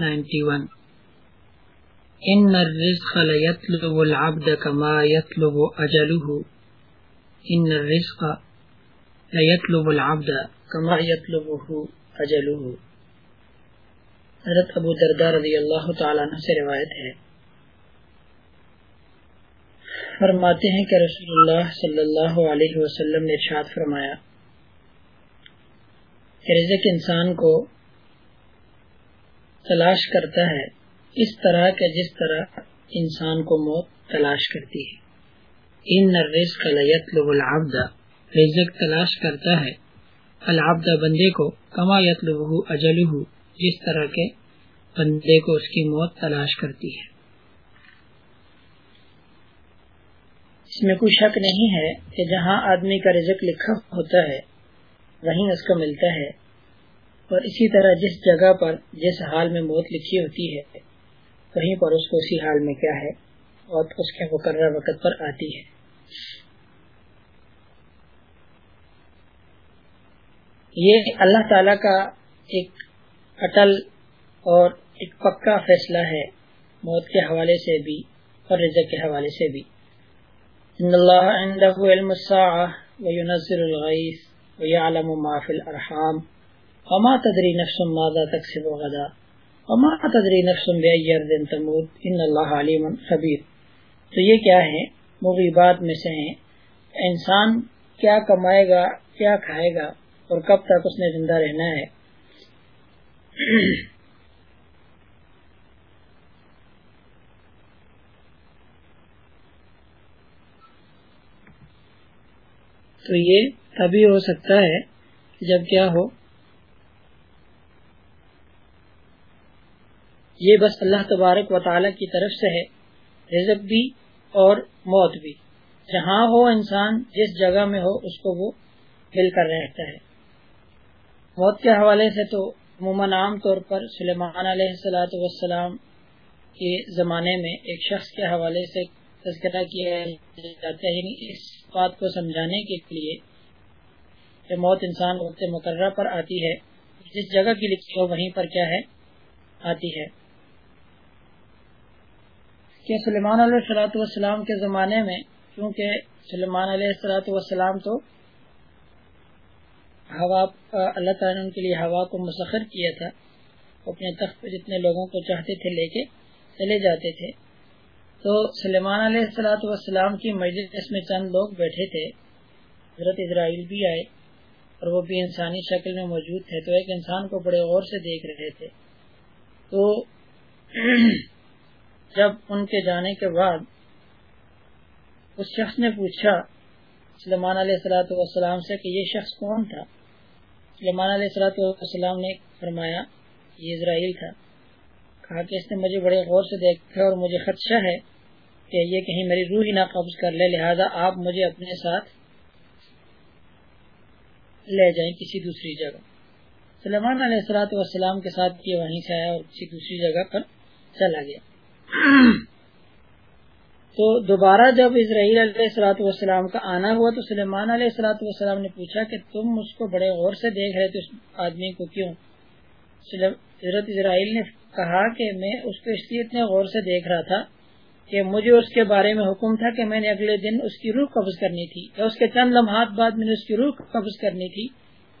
91 ان الرزق ليطلب العبد كما يطلب اجله ان الرزق ليطلب العبد كما يطلبه اجله حضرت ابو دردار رضی اللہ تعالیٰ عنہ سے روایت ہے۔ فرماتے ہیں کہ رسول اللہ صلی اللہ علیہ وسلم نے ارشاد فرمایا کہ رزق انسان کو تلاش کرتا ہے، اس طرح کہ جس طرح انسان کو موت تلاش کرتی ہے۔ ان الرزق لیطلب العبد، رزق تلاش کرتا ہے۔ العبد بندے کو، کما یطلبہ اجلہ، جس طرح کے بندے کو اس کی موت تلاش کرتی ہے۔ اس میں کوئی شک نہیں ہے کہ جہاں آدمی کا رزق لکھا ہوتا ہے، وہیں اس کو ملتا ہے۔ اور اسی طرح جس جگہ پر جس حال میں موت لکھی ہوتی ہے وہیں پر اس کو اسی حال میں کیا ہے، اور اس کے مقررہ وقت پر آتی ہے۔ یہ اللہ تعالی کا ایک اٹل اور ایک پکا فیصلہ ہے، موت کے حوالے سے بھی اور رزق کے حوالے سے بھی۔ ان اللہ عنده علم الساعة وينزل الغيث ويعلم ما في الارحام۔ وما تدري نفس ماذا تكسب غدا. وما تدري نفس بأي ارض تموت. ان اللہ علیم خبیر تو یہ کیا ہے؟ مغیبات میں سے ہیں. انسان کیا کمائے گا؟ کیا کھائے گا؟ اور کب تک اس نے زندہ رہنا ہے؟ تو یہ تبھی ہو سکتا ہے جب کیا ہو؟ یہ بس اللہ تبارک و تعالی کی طرف سے ہے، رزق بھی اور موت بھی۔ جہاں ہو انسان، جس جگہ میں ہو، اس کو وہ مل کر رہتا ہے۔ موت کے حوالے سے تو عموماً عام طور پر سلیمان علیہ السلاۃ والسلام کے زمانے میں ایک شخص کے حوالے سے تذکرہ کیا جاتا ہے یعنی اس بات کو سمجھانے کے لیے کہ موت انسان وقت مقررہ پر آتی ہے۔ جس جگہ کی لکھی ہو، وہیں پر کیا ہے؟ آتی ہے۔ کہ سلیمان علیہ السلاۃ والسلام کے زمانے میں کیونکہ سلیمان علیہ السلاۃ والسلام تو ہوا، اللہ تعالیٰ نے ان کے لیے ہوا کو مسخر کیا تھا، اپنے تخت پہ جتنے لوگوں کو چاہتے تھے لے کے چلے جاتے تھے۔ تو سلیمان علیہ السلاۃ والسلام کی مجلس میں چند لوگ بیٹھے تھے، حضرت اسرائیل بھی آئے اور وہ بھی انسانی شکل میں موجود تھے۔ تو ایک انسان کو بڑے غور سے دیکھ رہے تھے۔ تو جب ان کے جانے کے بعد اس شخص نے پوچھا سلمان علیہ السلاۃ والسلام سے کہ یہ شخص کون تھا؟ سلمان علیہ السلاۃ والسلام نے فرمایا، یہ اسرائیل تھا۔ کہا کہ اس نے مجھے بڑے غور سے دیکھا اور مجھے خدشہ ہے کہ یہ کہیں میری روح ہی نہ قبض کر لے، لہذا آپ مجھے اپنے ساتھ لے جائیں کسی دوسری جگہ۔ سلمان علیہ السلاۃ والسلام کے ساتھ یہ وہیں سے آیا اور کسی دوسری جگہ پر چلا گیا۔ تو دوبارہ جب اسرائیل علیہ السلاۃ والسلام کا آنا ہوا تو سلیمان علیہ السلاۃ والسلام نے پوچھا کہ تم اس کو بڑے غور سے دیکھ رہے تھے اس آدمی کو کیوں؟ حضرت اسرائیل نے کہا کہ میں اس کو اس لیے اتنے غور سے دیکھ رہا تھا کہ مجھے اس کے بارے میں حکم تھا کہ میں نے اگلے دن اس کی روح قبض کرنی تھی یا اس کے چند لمحات بعد میں نے اس کی روح قبض کرنی تھی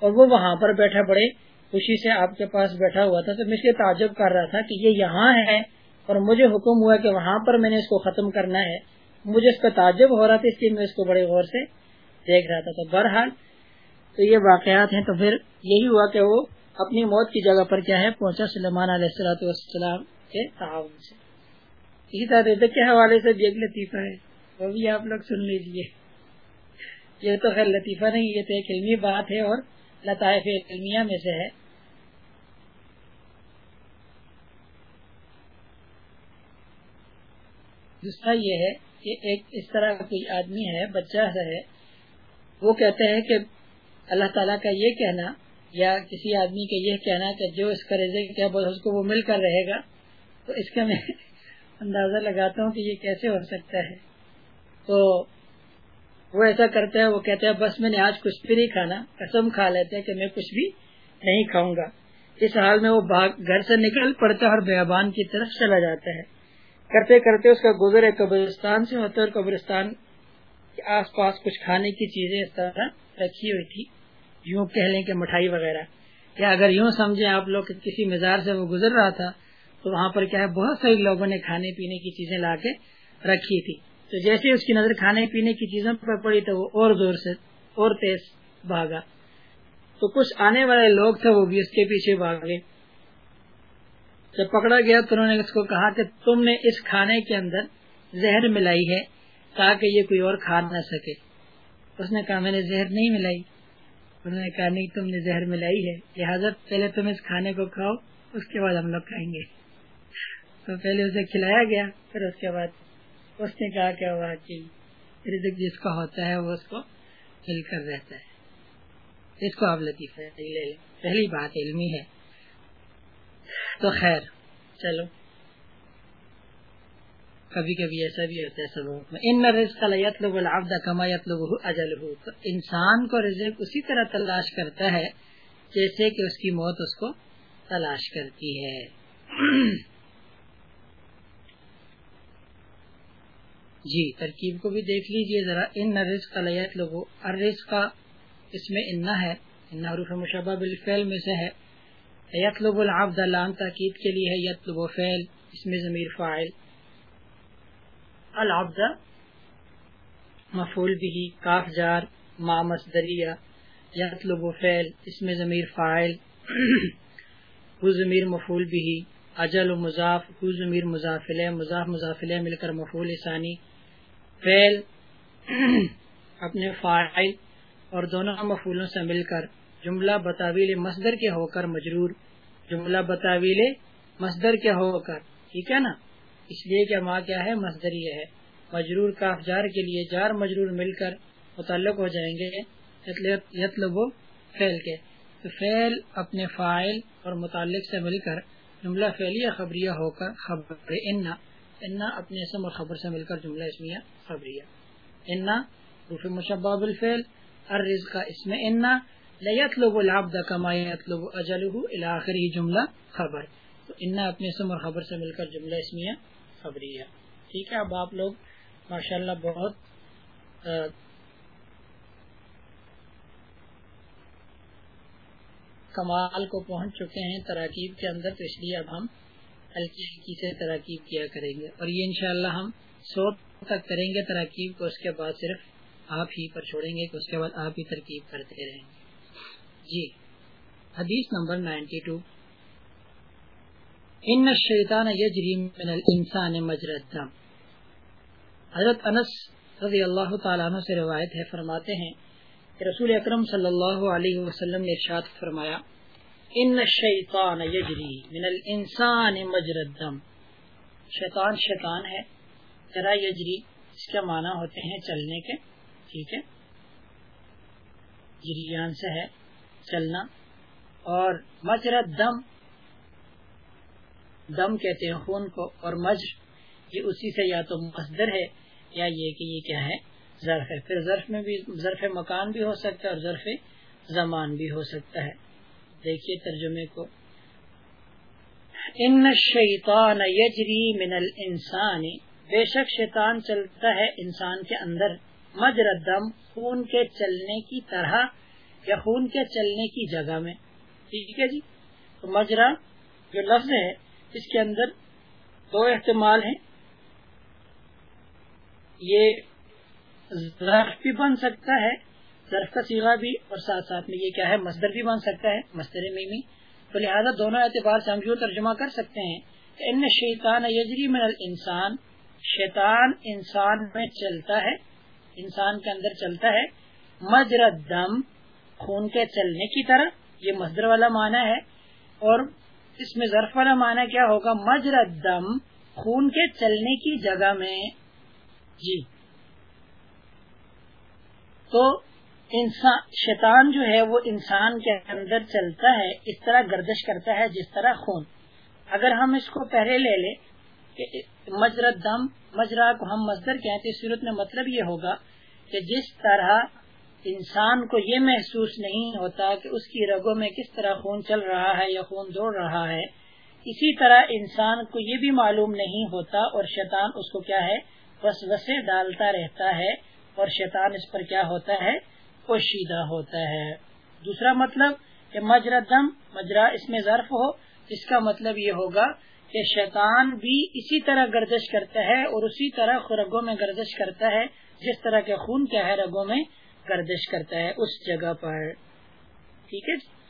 اور وہ وہاں پر بیٹھا بڑے خوشی سے آپ کے پاس بیٹھا ہوا تھا تو میں اس کے تعجب کر رہا تھا کہ یہ یہاں ہے اور مجھے حکم ہوا کہ وہاں پر میں نے اس کو ختم کرنا ہے۔ مجھے اس کا تعجب ہو رہا تھا، اس لیے میں اس کو بڑے غور سے دیکھ رہا تھا۔ تو بہرحال تو یہ واقعات ہیں۔ تو پھر یہی ہوا کہ وہ اپنی موت کی جگہ پر کیا ہے، پہنچا سلمان علیہ السلاۃ والسلام کے تعاون سے۔ اسی طرح رزق کے حوالے سے بھی ایک لطیفہ ہے، وہ بھی آپ لوگ سن لیجیے۔ یہ تو خیر لطیفہ نہیں، یہ تو ایک علمی بات ہے اور لطائف علمیہ میں سے ہے۔ دوسرا یہ ہے کہ ایک اس طرح کا کوئی آدمی ہے، بچہ ہے، وہ کہتے ہیں کہ اللہ تعالیٰ کا یہ کہنا یا کسی آدمی کا یہ کہنا کہ جو اس کا رزق کیا اس کو وہ مل کر رہے گا، تو اس کا میں اندازہ لگاتا ہوں کہ یہ کیسے ہو سکتا ہے۔ تو وہ ایسا کرتا ہے، وہ کہتا ہے، بس میں نے آج کچھ بھی نہیں کھانا، قسم کھا لیتے کہ میں کچھ بھی نہیں کھاؤں گا۔ اس حال میں وہ گھر سے نکل پڑتا ہے اور بیابان کی طرف چلا جاتا ہے۔ کرتے کرتے اس کا گزر ایک قبرستان سے ہوتا ہے اور قبرستان کے آس پاس کچھ کھانے کی چیزیں اس طرح رکھی ہوئی تھی، یوں کہہ لیں کہ مٹھائی وغیرہ۔ یا اگر یوں سمجھیں آپ لوگ کسی مزار سے وہ گزر رہا تھا، تو وہاں پر کیا ہے، بہت ساری لوگوں نے کھانے پینے کی چیزیں لا کے رکھی تھی۔ تو جیسے اس کی نظر کھانے پینے کی چیزوں پر پڑی تو وہ اور زور سے، اور تیز بھاگا۔ تو کچھ آنے والے لوگ تھے وہ بھی اس کے پیچھے بھاگے۔ جب پکڑا گیا تو انہوں نے اس کو کہا کہ تم نے اس کھانے کے اندر زہر ملائی ہے تاکہ یہ کوئی اور کھا نہ سکے۔ اس نے کہا، میں نے زہر نہیں ملائی۔ انہوں نے کہا، نہیں، تم نے زہر ملائی ہے۔ لہٰذا پہلے تم اس کھانے کو کھاؤ، اس کے بعد ہم لوگ کھائیں گے۔ تو پہلے اسے کھلایا گیا، پھر اس کے بعد اس نے کہا کہ جی، رزق جس کا ہوتا ہے وہ اس کو مل کر رہتا ہے۔ اس کو آپ لطیفہ پہلی بات علمی ہے۔ تو خیر، چلو۔ کبھی کبھی ایسا بھی ہوتا ہے سب میں۔ ان رزق العبد کما يطلبه اجله تو انسان کو رزق اسی طرح تلاش کرتا ہے جیسے کہ اس کی موت اس کو تلاش کرتی ہے۔ جی ترکیب کو بھی دیکھ لیجیے ذرا۔ ان رزق لیت لوگو الرزق کا اس میں انا ہے۔ ان حروف مشبہ بالفعل میں سے ہے۔ یطلب العبد لام تاکید کے لیے ہے، یطلب فعل، اس میں ضمیر فاعل. العبد مفعول به، کاف، جار، ما، مصدریہ. یطلب فعل، اس میں ضمیر فاعل. وہ ضمیر مفعول به، اجل و مضاف، ہو ضمیر مضافلہ. مضاف، مضافلہ مل کر مفعول ثانی. فیل اپنے فائل اور دونوں مفولوں سے مل کر جملہ بتاویل مصدر کے ہو کر مجرور، جملہ بتاویل مصدر کے ہو کر، ٹھیک ہے نا؟ اس لیے کہ ماں کیا ہے؟ مصدر یہ ہے۔ مجرور کاف جار کے لیے جار مجرور مل کر متعلق ہو جائیں گے، یتلب فیل کے۔ تو فیل اپنے فائل اور متعلق سے مل کر جملہ فیلیہ خبریہ ہو کر خبر انا انا اپنے اسم اور خبر سے مل کر جملہ اسمیہ خبریہ۔ انا روف مشبہ بالفعل، الرزق اسم انا لیطلب العبد کما یطلب اجلہ الى آخری جملہ خبر. تو انا اپنے اسم اور خبر سے مل کر جملہ اسمیہ خبریہ ٹھیک ہے، اب آپ لوگ ماشاءاللہ بہت کمال کو پہنچ چکے ہیں تراکیب کے اندر۔ تو اس لیے اب ہم ہلکی ہلکی سے تراکیب کیا کریں گے۔ اور یہ انشاءاللہ ہم سو تک کریں گے تراکیب کو، اس کے بعد صرف آپ ہی پر چھوڑیں گے کہ اس کے بعد آپ ہی ترکیب کرتے رہیں گے۔ جی۔ حدیث نمبر نائنٹی ٹو۔ ان الشیطان یجری من الانسان مجرد دم حضرت انس رضی اللہ تعالیٰ عنہ سے روایت ہے، فرماتے ہیں کہ رسول اکرم صلی اللہ علیہ وسلم نے ارشاد فرمایا، ان شیطان یجری من الانسان مجرد دم شیطان شیطان ہے، ذرا یجری، اس کے معنی ہوتے ہیں چلنے کے، ٹھیک ہے؟ جریان سے ہے۔ چلنا اور مجرد دم دم کہتے ہیں خون کو اور مجر، یہ اسی سے یا تو مصدر ہے یا یہ کہ یہ کیا ہے، ظرف ہے۔ پھر ظرف میں بھی، ظرف مکان بھی ہو سکتا ہے اور ظرف زمان بھی ہو سکتا ہے۔ دیکھیے ترجمے کو۔ ان شیطان یجری من الانسان، بے شک شیطان چلتا ہے انسان کے اندر مجر دم، خون کے چلنے کی طرح۔ یا خون کے چلنے کی جگہ میں۔ ٹھیک ہے جی؟ تو مجرا جو لفظ ہے، اس کے اندر دو احتمال ہیں۔ یہ ظرف بھی بن سکتا ہے، ظرف کا سیگا بھی، اور ساتھ ساتھ میں یہ کیا ہے، مصدر بھی بن سکتا ہے۔ مصدر میمی تو لہٰذا دونوں اعتبار سے ہم جو ترجمہ کر سکتے ہیں کہ ان شیطان یجری من الانسان، شیطان انسان میں چلتا ہے، انسان کے اندر چلتا ہے۔ مجرد دم خون کے چلنے کی طرح، یہ مصدر والا معنی ہے، اور اس میں ظرف والا معنی کیا ہوگا؟ مجرد دم، خون کے چلنے کی جگہ میں۔ جی۔ تو انسان، شیطان جو ہے، وہ انسان کے اندر چلتا ہے، اس طرح گردش کرتا ہے، جس طرح خون۔ اگر ہم اس کو پہلے لے لیں کہ مجرد دم، مجرا کو ہم مزدور کہتے ہیں صورت میں مطلب یہ ہوگا کہ جس طرح انسان کو یہ محسوس نہیں ہوتا کہ اس کی رگوں میں کس طرح خون چل رہا ہے یا خون دوڑ رہا ہے۔ اسی طرح انسان کو یہ بھی معلوم نہیں ہوتا اور شیطان اس کو کیا ہے؟ وسوسے ڈالتا رہتا ہے اور شیطان اس پر کیا ہوتا ہے؟ پوشیدہ ہوتا ہے۔ دوسرا مطلب کہ مجرا دم، مجرا اس میں ظرف ہو اس کا مطلب یہ ہوگا کہ شیطان بھی اسی طرح گردش کرتا ہے اور اسی طرح رگوں میں گردش کرتا ہے، جس طرح کے خون کیا ہے رگوں میں۔ گردش کرتا ہے اس جگہ پر۔ ٹھیک ہے؟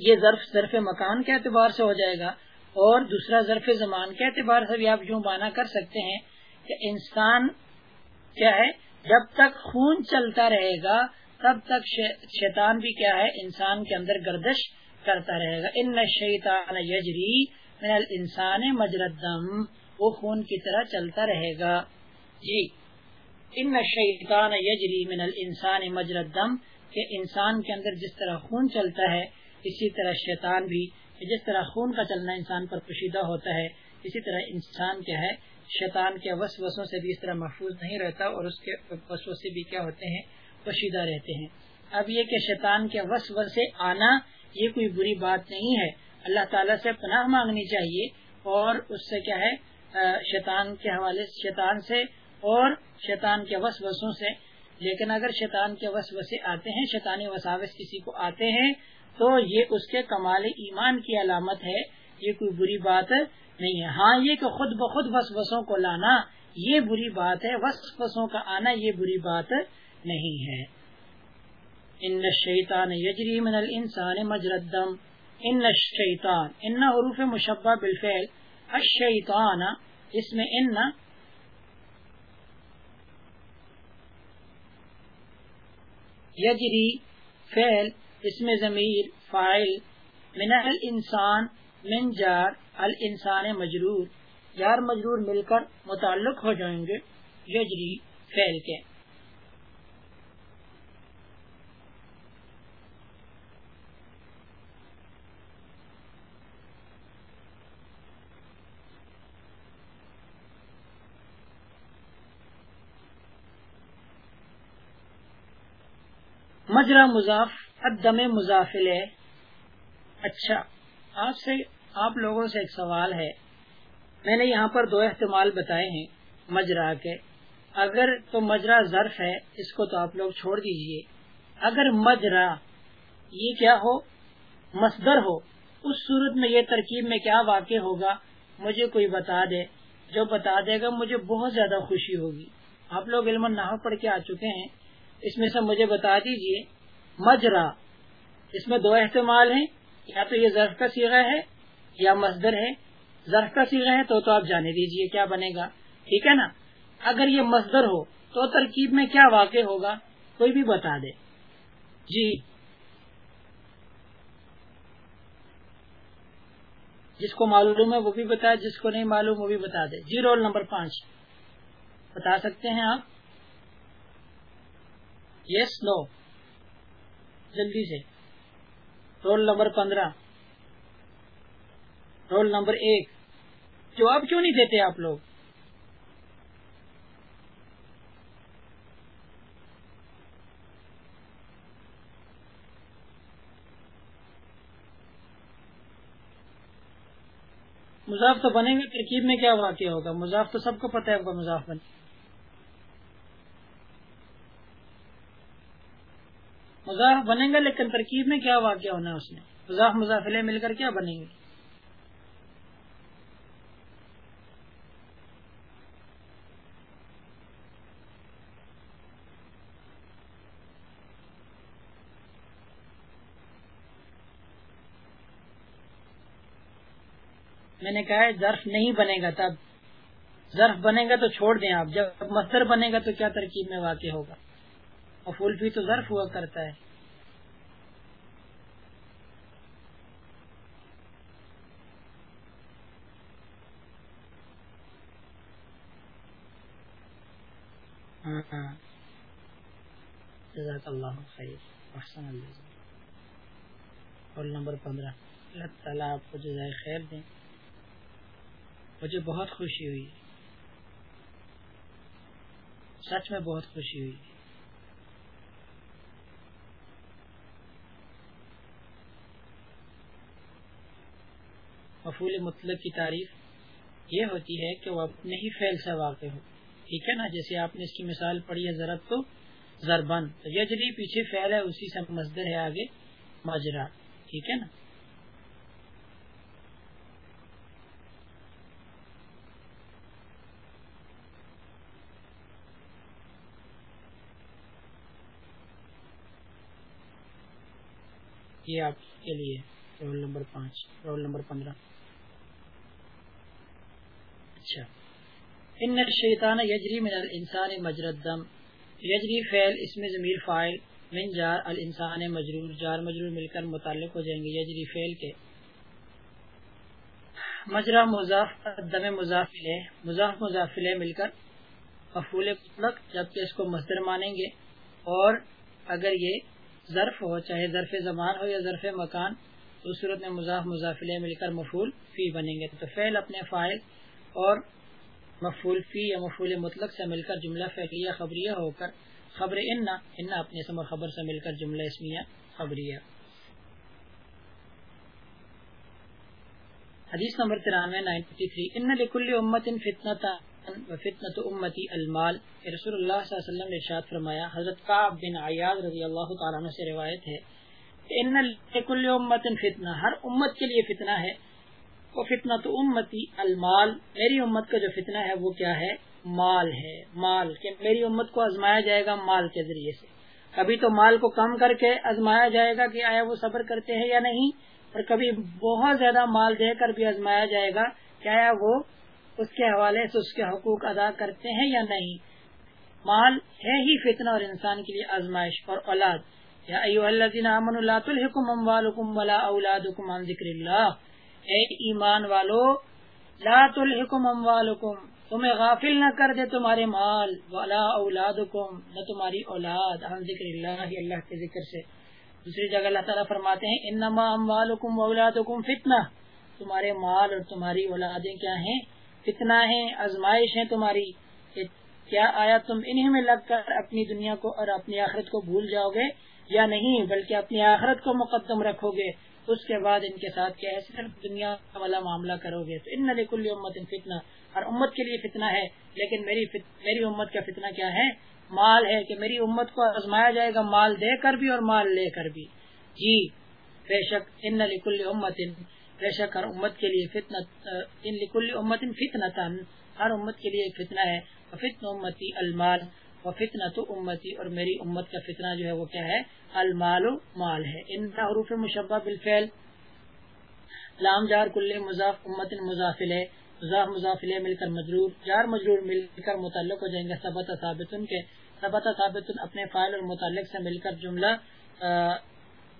یہ ظرف ظرف مکان کے اعتبار سے ہو جائے گا اور دوسرا ظرف زمان کے اعتبار سے بھی آپ یوں مانا کر سکتے ہیں کہ انسان کیا ہے؟ جب تک خون چلتا رہے گا، تب تک شیطان بھی کیا ہے؟ انسان کے اندر گردش کرتا رہے گا۔ ان شیطان یجری من انسان مجردم، وہ خون کی طرح چلتا رہے گا۔ جی۔ ان شیطان یجری من الانسان مجردم کہ انسان کے اندر جس طرح خون چلتا ہے، اسی طرح شیطان بھی جس طرح خون کا چلنا انسان پر پوشیدہ ہوتا ہے، اسی طرح انسان کیا ہے، شیطان کے وسوسوں سے بھی اس طرح محفوظ نہیں رہتا اور اس کے وسوسے بھی کیا ہوتے ہیں، پوشیدہ رہتے ہیں۔ اب یہ کہ شیطان کے وسوسے آنا، یہ کوئی بری بات نہیں ہے۔ اللہ تعالیٰ سے پناہ مانگنی چاہیے اور اس سے کیا ہے شیطان کے حوالے شیطان سے اور شیطان کے وسوسوں سے۔ لیکن اگر شیطان کے وسوسے آتے ہیں، شیطانی وساوس کسی کو آتے ہیں، تو یہ اس کے کمال ایمان کی علامت ہے۔ یہ کوئی بری بات نہیں ہے۔ ہاں یہ کہ خود بخود وسوسوں کو لانا، یہ بری بات ہے۔ وسوسوں کا آنا یہ بری بات نہیں ہے۔ ان شیطان یجری من الانسان مجردم ان شیطان ان حروف مشبہ بالفعل۔ الشیطان، اس میں ان یجری فعل، اسم ضمیر فائل من الانسان، من جار، الانسان مجرور جار مجرور مل کر متعلق ہو جائیں گے یجری فعل کے۔ مجرا مضاف ادم مضافل اچھا آپ سے آپ لوگوں سے ایک سوال ہے۔ میں نے یہاں پر دو احتمال بتائے ہیں مجرا کے۔ اگر تو مجرا ظرف ہے، اس کو تو آپ لوگ چھوڑ دیجیے۔ اگر مجرا، یہ کیا ہو؟ مصدر ہو۔ اس صورت میں یہ ترکیب میں کیا واقع ہوگا؟ مجھے کوئی بتا دے۔ جو بتا دے گا، مجھے بہت زیادہ خوشی ہوگی۔ آپ لوگ علم نحو پڑھ کے آ چکے ہیں۔ اس میں سے مجھے بتا دیجیے مجرا، اس میں دو احتمال ہیں، یا تو یہ ظرف کا سیغہ ہے، یا مزدر ہے۔ ظرف کا سیغہ ہے تو تو آپ جانے دیجیے کیا بنے گا۔ ٹھیک ہے نا؟ اگر یہ مزدر ہو تو ترکیب میں کیا واقع ہوگا؟ کوئی بھی بتا دے۔ جی۔ جس کو معلوم ہے وہ بھی بتا جس کو نہیں معلوم وہ بھی بتا دے۔ جی رول نمبر پانچ۔ بتا سکتے ہیں آپ؟ یس نو جلدی سے رول نمبر پندرہ رول نمبر ایک جواب کیوں نہیں دیتے آپ لوگ مضاف تو بنے گا ترکیب میں کیا واقع ہوگا مضاف تو سب کو پتہ ہے آپ کا مضاف بنے مضاف بنے گا لیکن ترکیب میں کیا واقع ہونا ہے اس میں؟ مضاف مضافلے مل کر کیا بنیں گے؟ میں نے کہا ظرف نہیں بنے گا تب۔ ظرف بنے گا تو چھوڑ دیں آپ، جب مستر بنے گا تو کیا ترکیب میں واقع ہوگا؟ مفول بھی تو ظرف ہوا کرتا ہے۔ ہاں، ہاں۔ جزاک اللہ خیر۔ احسن اللہ۔ اور نمبر پندرہ۔ اللہ تعالیٰ آپ کو جزائے خیر دیں مجھے بہت خوشی ہوئی۔ سچ میں بہت خوشی ہوئی۔ مفول مطلق کی تعریف یہ ہوتی ہے کہ وہ اپنے ہی فیل سے واقع ہو ٹھیک ہے نا؟ جیسے آپ نے اس کی مثال پڑھی ہے ضرب تو زربن تو یجری پیچھے فیل ہے، اسی سے مزدر ہے آگے ماجرا۔ ٹھیک ہے نا؟ یہ آپ کے لیے۔ رول نمبر پانچ، رول نمبر پندرہ۔ اچھا۔ ان شیطان یجری من الانسان مجرد دم۔ یجری فعل اس میں ضمیر فائل من جار، الانسان مجرور، جار مجرور مل کر متعلق ہو جائیں گے یجری فعل کے۔ مجرا مضاف، دم مضافل مضاف مضافل مل کر مفول مطلق، جبکہ اس کو مصدر مانیں گے۔ اور اگر یہ ظرف ہو، چاہے ظرف زمان ہو یا ظرف مکان تو صورت میں مضاف مضافل مل کر مفول فی بنیں گے۔ تو فعل اپنے فائل اور مفول فی یا مفول مطلق سے مل کر جملہ فعلیہ خبریہ ہو کر خبر ان ان اپنے سمر خبر سے مل کر جملہ اسمیہ خبریہ۔ حدیث نمبر ترانوے نائنٹی تھری۔ ان لکل امت فتنتا فتنت امتی المال۔ رسول اللہ صلی اللہ علیہ وسلم نے ارشاد فرمایا، حضرت قعب بن عیاض رضی اللہ تعالیٰ عنہ سے روایت ہے ان لکل امت فتنہ ہر امت کے لیے فتنہ ہے۔ وہ فتنہ تو امتی، المال۔ میری امت کا جو فتنہ ہے وہ کیا ہے؟ مال ہے۔ مال، کہ میری امت کو آزمایا جائے گا مال کے ذریعے سے۔ کبھی تو مال کو کم کر کے آزمایا جائے گا کہ آیا وہ صبر کرتے ہیں یا نہیں؟ اور کبھی بہت زیادہ مال دے کر بھی آزمایا جائے گا کہ آیا وہ اس کے حوالے سے اس کے حقوق ادا کرتے ہیں یا نہیں؟ مال ہے ہی فتنہ اور انسان کے لیے آزمائش اور اولاد۔ یا ایوہ الذین آمنوا لا تلحکم اموالکم ولا اولادکم عن ذکر اللہ۔ اے ایمان والو، لا تلحکم اموالکم، تمہیں غافل نہ کر دے تمہارے مال، ولا اولادکم، نہ تمہاری اولاد، عن ذکر اللہ اللہ کے ذکر سے۔ دوسری جگہ اللہ تعالیٰ فرماتے ہیں، انما اموالکم واولادکم فتنہ۔ تمہارے مال اور تمہاری اولادیں کیا ہیں؟ فتنہ ہیں، آزمائش ہیں تمہاری۔ کیا آیا تم انہیں میں لگ کر اپنی دنیا کو اور اپنی آخرت کو بھول جاؤ گے؟ یا نہیں، بلکہ اپنی آخرت کو مقدم رکھو گے اس کے بعد ان کے ساتھ کیا ہے صرف دنیا والا معاملہ کرو گے تو ان نکل امت ان فتنا اور امت کے لیے فتنہ ہے، لیکن میری فت... میری امت کا فتنہ کیا ہے؟ مال ہے کہ میری امت کو آزمایا جائے گا مال دے کر بھی اور مال لے کر بھی۔ جی بے شک ان نکل امت، بے شک ہر امت کے لیے فتنا ان لکل امت فتنا ہر امت کے لیے فتنہ ہے۔ فتن امتی المال و فتنا تو امتی، اور میری امت کا فتنہ جو ہے وہ کیا ہے؟ المال و مال ہے۔ ان کا حروف مشبہ بالفعل۔ لام، جار کل مضاف، امت مضافل ہے مضاف مضافل مل کر مجرور۔ جار، مجرور مل کر متعلق ہو جائیں گے، ثبت ثابت کے۔ ثبت ثابت اپنے فائل اور متعلق سے مل کر جملہ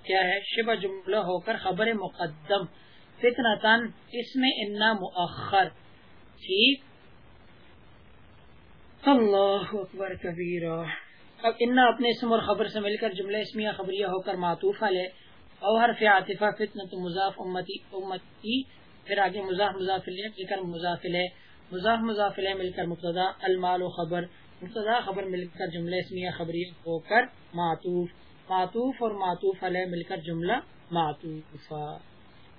کیا ہے؟ شبہ جملہ ہو کر خبر مقدم۔ فتنا تن اس میں انا مؤخر۔ ٹھیک؟ اللہ اکبر کبیر اب انا اپنے اسم اور خبر سے مل کر جملہ اسمیہ خبریہ ہو کر معطوف علیہ اور حرف عاطفہ فتنۃ مضاف امتی امتی پھر آگے مضاف مضافل مل کر مضافل مضاف مضافل مل کر مبتدا المال و خبر مبتدا خبر مل کر جملہ اسمیہ خبریہ ہو کر معطوف معطوف اور معطوف علیہ مل کر جملہ معطوفہ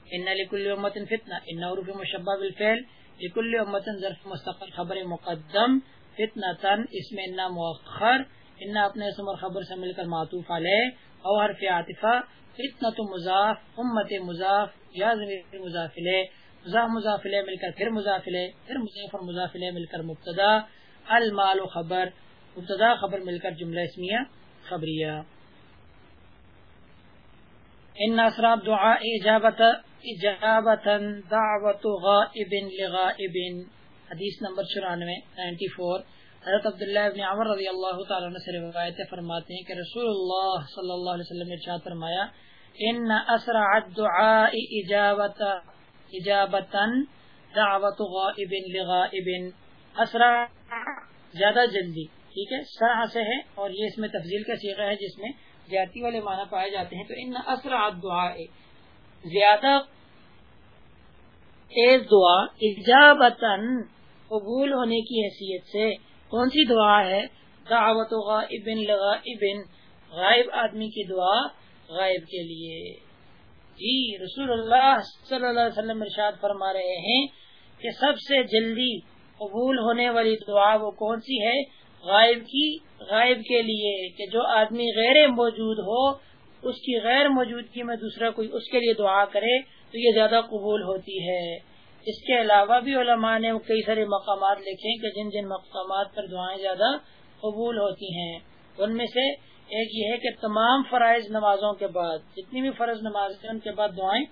ان لکل امت فتنہ ان عروف مشبہ بالفعل لکل امت ظرف مستقل خبر مقدم فتنہ تن اس میں انا مؤخر انا اپنے اسم اور خبر سے مل کر معطوف علیہ، اور حرف عاطفہ فتنہ تو مضاف، امت مضاف یا ضمیر مضافلے مضاف مضافلے مل کر پھر مضافلے پھر مضاف اور مضافلے مل کر مبتدا، المال و خبر، مبتدا خبر مل کر جملہ اسمیہ خبریہ۔ ان اسراب دعاء اجابت، اجابتا دعوت غائب لغائب۔ حدیث نمبر چورانوے، نائنٹی فور، حضرت عبداللہ ابن عمر رضی اللہ تعالیٰ عنہ سے روایت فرماتے ہیں کہ رسول اللہ صلی اللہ علیہ وسلم نے ارشاد فرمایا، ان اسرع الدعاء اجابت، اجابتا دعوت غائب لغائب. اسرع، زیادہ جلدی، ٹھیک ہے؟ سرع سے ہے اور یہ اس میں تفضیل کا سیغہ ہے جس میں زیادتی والے معنی پائے جاتے ہیں۔ تو ان اسرع الدعاء، زیادہ تیز دعا اجابتن قبول ہونے کی حیثیت سے۔ کون سی دعا ہے؟ دعوت غائب لغائب، غائب آدمی کی دعا غائب کے لیے۔ جی رسول اللہ صلی اللہ علیہ وسلم ارشاد فرما رہے ہیں کہ سب سے جلدی قبول ہونے والی دعا وہ کون سی ہے؟ غائب کی، غائب کے لیے کہ جو آدمی غیر موجود ہو، اس کی غیر موجودگی میں دوسرا کوئی اس کے لیے دعا کرے تو یہ زیادہ قبول ہوتی ہے۔ اس کے علاوہ بھی علماء نے کئی سارے مقامات لکھے کہ جن جن مقامات پر دعائیں زیادہ قبول ہوتی ہیں، ان میں سے ایک یہ ہے کہ تمام فرائض نمازوں کے بعد، جتنی بھی فرض نماز ان کے بعد دعائیں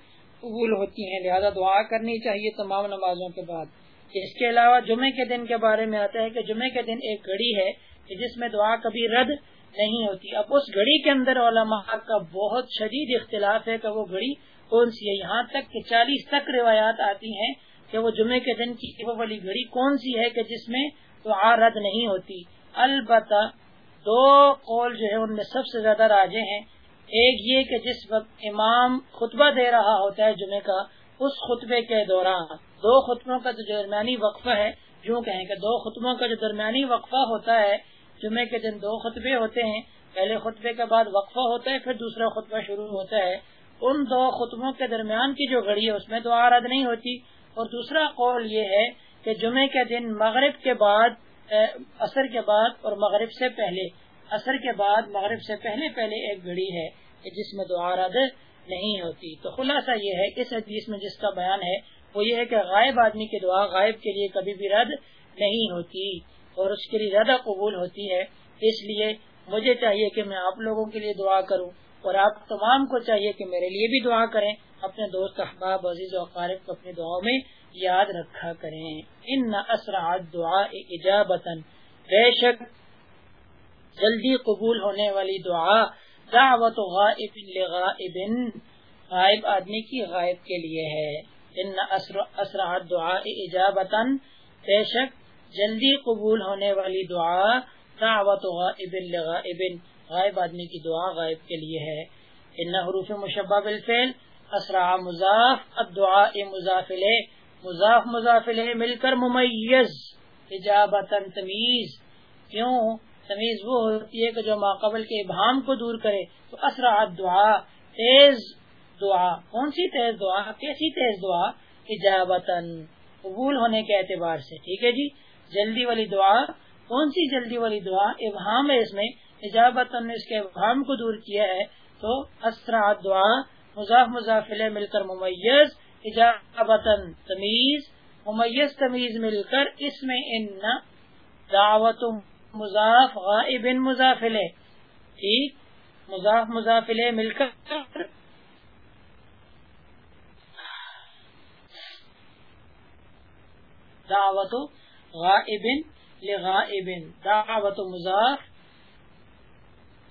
قبول ہوتی ہیں، لہذا دعا کرنی چاہیے تمام نمازوں کے بعد۔ اس کے علاوہ جمعے کے دن کے بارے میں آتا ہے کہ جمعے کے دن ایک گھڑی ہے کہ جس میں دعا کبھی رد نہیں ہوتی۔ اب اس گھڑی کے اندر علماء کا بہت شدید اختلاف ہے کہ وہ گھڑی کون سی ہے۔ یہاں تک کہ چالیس تک روایات آتی ہیں کہ وہ جمعے کے دن کی وہ والی گھڑی کون سی ہے کہ جس میں دعا رد نہیں ہوتی۔ البتہ دو قول جو ہے ان میں سب سے زیادہ راجے ہیں۔ ایک یہ کہ جس وقت امام خطبہ دے رہا ہوتا ہے جمعے کا، اس خطبے کے دوران دو خطبوں کا جو درمیانی وقفہ ہے۔ یوں کہیں کہ دو خطبوں کا جو درمیانی وقفہ ہوتا ہے جمعے کے دن دو خطبے ہوتے ہیں، پہلے خطبے کے بعد وقفہ ہوتا ہے، پھر دوسرا خطبہ شروع ہوتا ہے۔ ان دو خطبوں کے درمیان کی جو گھڑی ہے، اس میں تو رد نہیں ہوتی۔ اور دوسرا قول یہ ہے کہ جمعے کے دن مغرب کے بعد اثر کے بعد اور مغرب سے پہلے۔ اثر کے بعد، مغرب سے پہلے پہلے ایک گھڑی ہے جس میں دعا رد نہیں ہوتی۔ تو خلاصہ یہ ہے اس حدیث میں جس کا بیان ہے، وہ یہ ہے کہ غائب آدمی کی دعا غائب کے لیے کبھی بھی رد نہیں ہوتی۔ اور اس کے لیے زیادہ قبول ہوتی ہے۔ اس لیے مجھے چاہیے کہ میں آپ لوگوں کے لیے دعا کروں اور آپ تمام کو چاہیے کہ میرے لیے بھی دعا کریں۔ اپنے دوست احباب، عزیز و اقارب کو اپنی دعاؤں میں یاد رکھا کریں۔ ان اسرع دعا اجابتن بے شک جلدی قبول ہونے والی دعا دعوت غائب لغائب، غائب آدمی کی غائب کے لیے ہے۔ ان اسرع دعا اجابتن بے شک جلدی قبول ہونے والی دعا دعوت غائب لغائب، غائب آدمی کی دعا غائب کے لیے ہے۔ ان حروف مشبہ بالفعل، اسرع مضاف، الدعاء مضافل مضاف مضافل مل کر ممیز اجابتن تمیز۔ کیوں؟ تمیز وہ ہوتی ہے کہ جو ماقبل کے ابہام کو دور کرے۔ تو اسرع دعا تیز دعا۔ کون سی تیز دعا؟ کیسی تیز دعا؟ اجابتن قبول ہونے کے اعتبار سے۔ ٹھیک ہے جی؟ جلدی والی دعا، کون سی جلدی والی دعا؟ ابہام ہے اس میں اجابتن نے اس کے ابہام کو دور کیا ہے، تو اسرع دعا، مضاف مضافل مل کر ممیز اجابتن تمیز، ممیز تمیز مل کر اس میں ان دعوت مضاف غائب مضافل ٹھیک؟ مضاف مضافل مل کر دعوت غائب لغائب دعوت مضاف.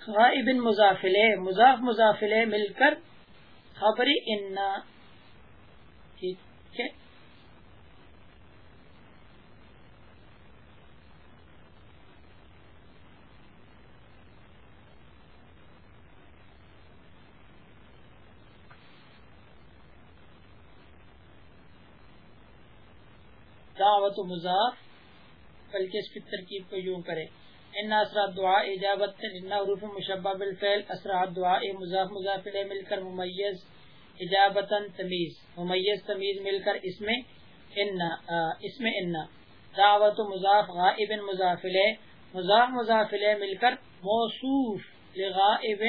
غائب مضافل مضاف مضافل مل کر خبری ان ٹھیک ہے. دعوت و مضاف. بلکہ اس کی ترکیب کو یوں کرے ان اثرات دعا اجابت ان حروف مشبہ بالفعل اثرات دعا مضاف مضاف مل کر ممیز اجابتا تمیز، ممیز تمیز مل کر اس میں ان، اس میں ان۔ دعوت و مضاف غائب مضافل مضاف مضافل مل کر موصوف لغائب،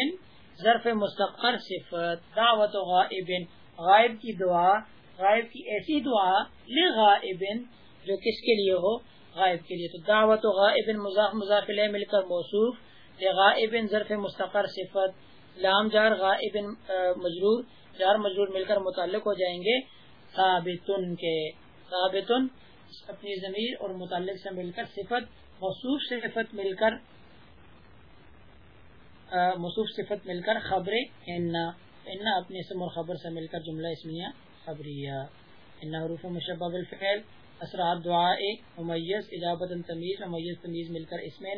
ظرف مستقر صفت، دعوت و غائب غائب کی دعا، غائب کی ایسی دعا لغائب جو کس کے لیے ہو؟ غائب کے لیے۔ تو دعوت و غائب مضاف مضافل مل کر موصوف غائب ظرف مستقر صفت، لام جار غائب مجرور، جار مجرور مل کر متعلق ہو جائیں گے۔ ثابتن کے، ثابتن اپنی ضمیر اور متعلق سے مل کر صفت، موصوف صفت مل کر موصوف صفت مل کر خبر ان اپنی اسم اور خبر سے مل کر جملہ اسمیہ خبریہ۔ ان حروف مشبہ بالفعل۔ اسرار دعا ممیز، اجابت تمیز، ممیز تمیز مل کر اس میں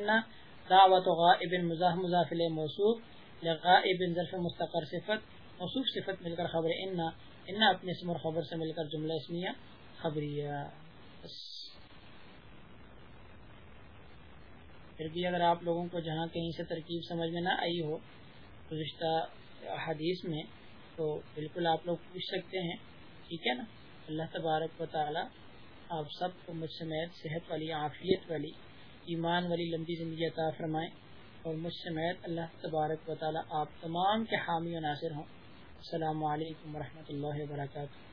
دعوت غائب مزاح، مضافل موصوف، لغائب ظرف مستقر صفت، موصوف صفت مل کر خبر ان ان اپنے اسم اور خبر سے مل کر جملہ اسمیہ خبریہ۔ پھر بھی اگر آپ لوگوں کو جہاں کہیں سے ترکیب سمجھ میں نہ آئی ہو، گزشتہ حدیث میں، تو بالکل آپ لوگ پوچھ سکتے ہیں، ٹھیک ہے نا؟ اللہ تبارک و تعالی آپ سب کو مجھ سمیت صحت والی، عافیت والی، ایمان والی لمبی زندگی عطا فرمائیں اور مجھ سمیت اللہ تبارک و تعالی آپ تمام کے حامی و ناصر ہوں۔ السلام علیکم ورحمۃ اللہ وبرکاتہ۔